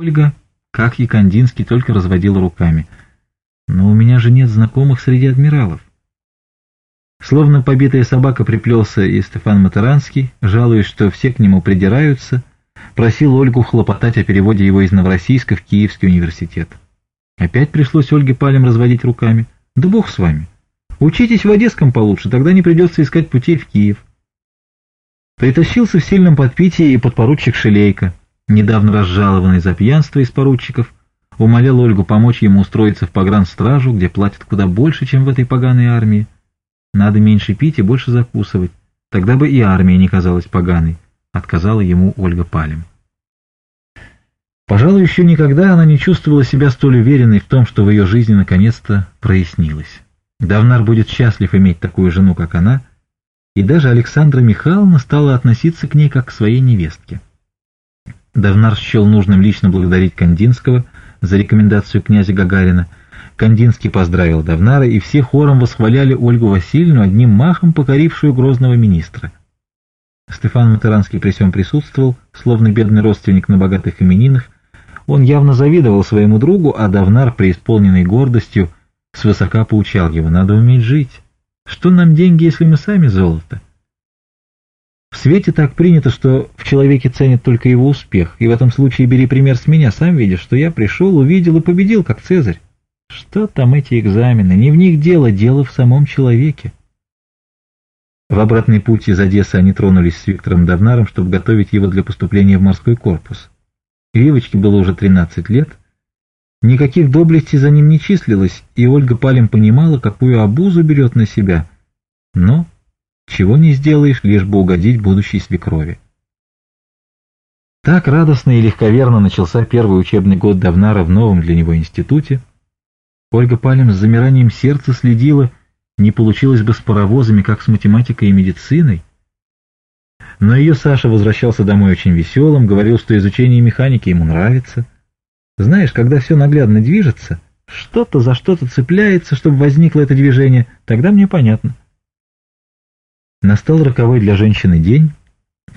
Ольга, как и Кандинский, только разводила руками. «Но у меня же нет знакомых среди адмиралов». Словно побитая собака приплелся и Стефан Матеранский, жалуясь, что все к нему придираются, просил Ольгу хлопотать о переводе его из Новороссийска в Киевский университет. Опять пришлось Ольге Палем разводить руками. «Да бог с вами! Учитесь в Одесском получше, тогда не придется искать путей в Киев». Притащился в сильном подпитии и подпоручик Шелейко, недавно разжалованный за пьянство из поручиков, умолял Ольгу помочь ему устроиться в погранстражу, где платят куда больше, чем в этой поганой армии. Надо меньше пить и больше закусывать, тогда бы и армия не казалась поганой, отказала ему Ольга Палем. Пожалуй, еще никогда она не чувствовала себя столь уверенной в том, что в ее жизни наконец-то прояснилось. Давнар будет счастлив иметь такую жену, как она, и даже Александра Михайловна стала относиться к ней как к своей невестке. Давнар счел нужным лично благодарить Кандинского за рекомендацию князя Гагарина. Кандинский поздравил Давнара, и все хором восхваляли Ольгу Васильевну, одним махом покорившую грозного министра. Стефан Матеранский при всем присутствовал, словно бедный родственник на богатых именинах. Он явно завидовал своему другу, а Давнар, преисполненный гордостью, свысока поучал его, надо уметь жить. Что нам деньги, если мы сами золото? В свете так принято, что в человеке ценят только его успех, и в этом случае бери пример с меня, сам видишь, что я пришел, увидел и победил, как Цезарь. Что там эти экзамены? Не в них дело, дело в самом человеке. В обратный путь из Одессы они тронулись с Виктором Давнаром, чтобы готовить его для поступления в морской корпус. Вивочке было уже 13 лет. Никаких доблестей за ним не числилось, и Ольга Палим понимала, какую обузу берет на себя. Но чего не сделаешь, лишь бы угодить будущей свекрови. Так радостно и легковерно начался первый учебный год Давнара в новом для него институте. Ольга Палем с замиранием сердца следила, не получилось бы с паровозами, как с математикой и медициной. Но ее Саша возвращался домой очень веселым, говорил, что изучение механики ему нравится. Знаешь, когда все наглядно движется, что-то за что-то цепляется, чтобы возникло это движение, тогда мне понятно. Настал роковой для женщины день,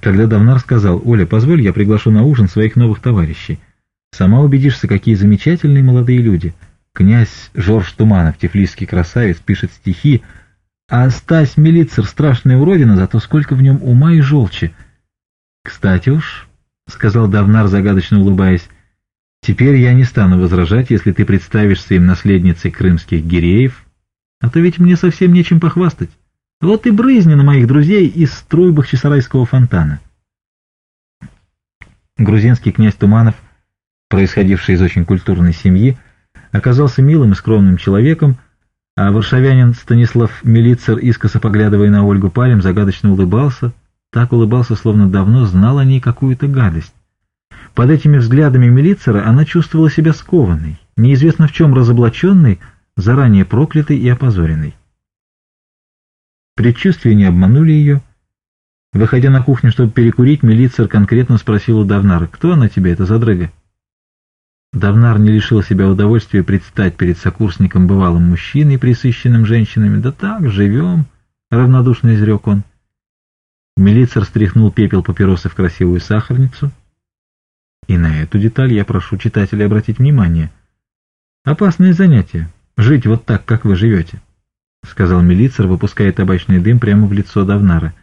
когда Давнар сказал, «Оля, позволь, я приглашу на ужин своих новых товарищей. Сама убедишься, какие замечательные молодые люди. Князь Жорж Туманов, тифлисский красавец, пишет стихи, а Стась Милицер, страшная уродина, зато сколько в нем ума и желчи». «Кстати уж», — сказал Давнар, загадочно улыбаясь, «теперь я не стану возражать, если ты представишься им наследницей крымских гиреев, а то ведь мне совсем нечем похвастать». Вот и брызни на моих друзей из струй Бахчисарайского фонтана. Грузинский князь Туманов, происходивший из очень культурной семьи, оказался милым и скромным человеком, а варшавянин Станислав Милицер, искоса поглядывая на Ольгу Палем, загадочно улыбался, так улыбался, словно давно знал о ней какую-то гадость. Под этими взглядами Милицера она чувствовала себя скованной, неизвестно в чем разоблаченной, заранее проклятой и опозоренной. Предчувствия не обманули ее. Выходя на кухню, чтобы перекурить, милицер конкретно спросила Давнара, «Кто она тебе, эта задрыга?» Давнар не лишил себя удовольствия предстать перед сокурсником бывалым мужчиной, присыщенным женщинами. «Да так, живем», — равнодушно изрек он. Милицер стряхнул пепел папиросы в красивую сахарницу. И на эту деталь я прошу читателей обратить внимание. Опасное занятие — жить вот так, как вы живете. — сказал милицер, выпуская табачный дым прямо в лицо Давнара.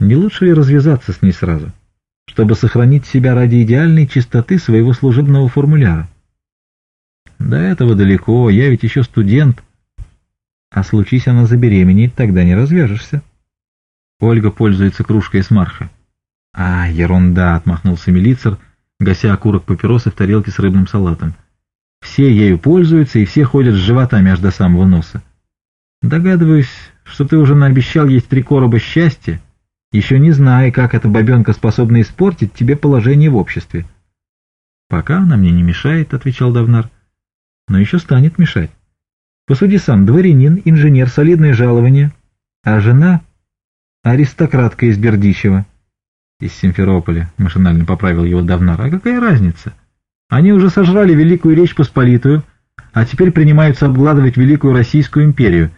«Не лучше ли развязаться с ней сразу, чтобы сохранить себя ради идеальной чистоты своего служебного формуляра?» «До этого далеко, я ведь еще студент». «А случись она забеременеть, тогда не развяжешься». Ольга пользуется кружкой с марха. «А, ерунда!» — отмахнулся милицер, гася окурок папиросы в тарелке с рыбным салатом. «Все ею пользуются и все ходят с живота между до самого носа. Догадываюсь, что ты уже наобещал есть три короба счастья, еще не зная, как эта бабенка способна испортить тебе положение в обществе. «Пока она мне не мешает», — отвечал Давнар. «Но еще станет мешать. Посуди сам, дворянин, инженер, солидное жалование, а жена — аристократка из Бердичева». «Из Симферополя», — машинально поправил его Давнар. «А какая разница? Они уже сожрали Великую Речь Посполитую, а теперь принимаются обгладывать Великую Российскую империю».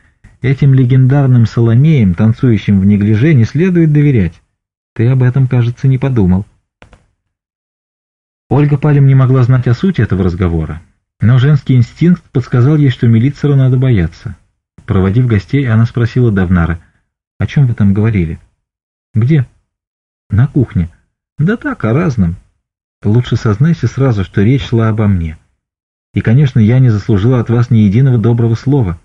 Этим легендарным Соломеям, танцующим в неглиже, не следует доверять. Ты об этом, кажется, не подумал. Ольга Палем не могла знать о сути этого разговора, но женский инстинкт подсказал ей, что милицеру надо бояться. Проводив гостей, она спросила Давнара, «О чем вы там говорили?» «Где?» «На кухне». «Да так, о разном». «Лучше сознайся сразу, что речь шла обо мне. И, конечно, я не заслужила от вас ни единого доброго слова».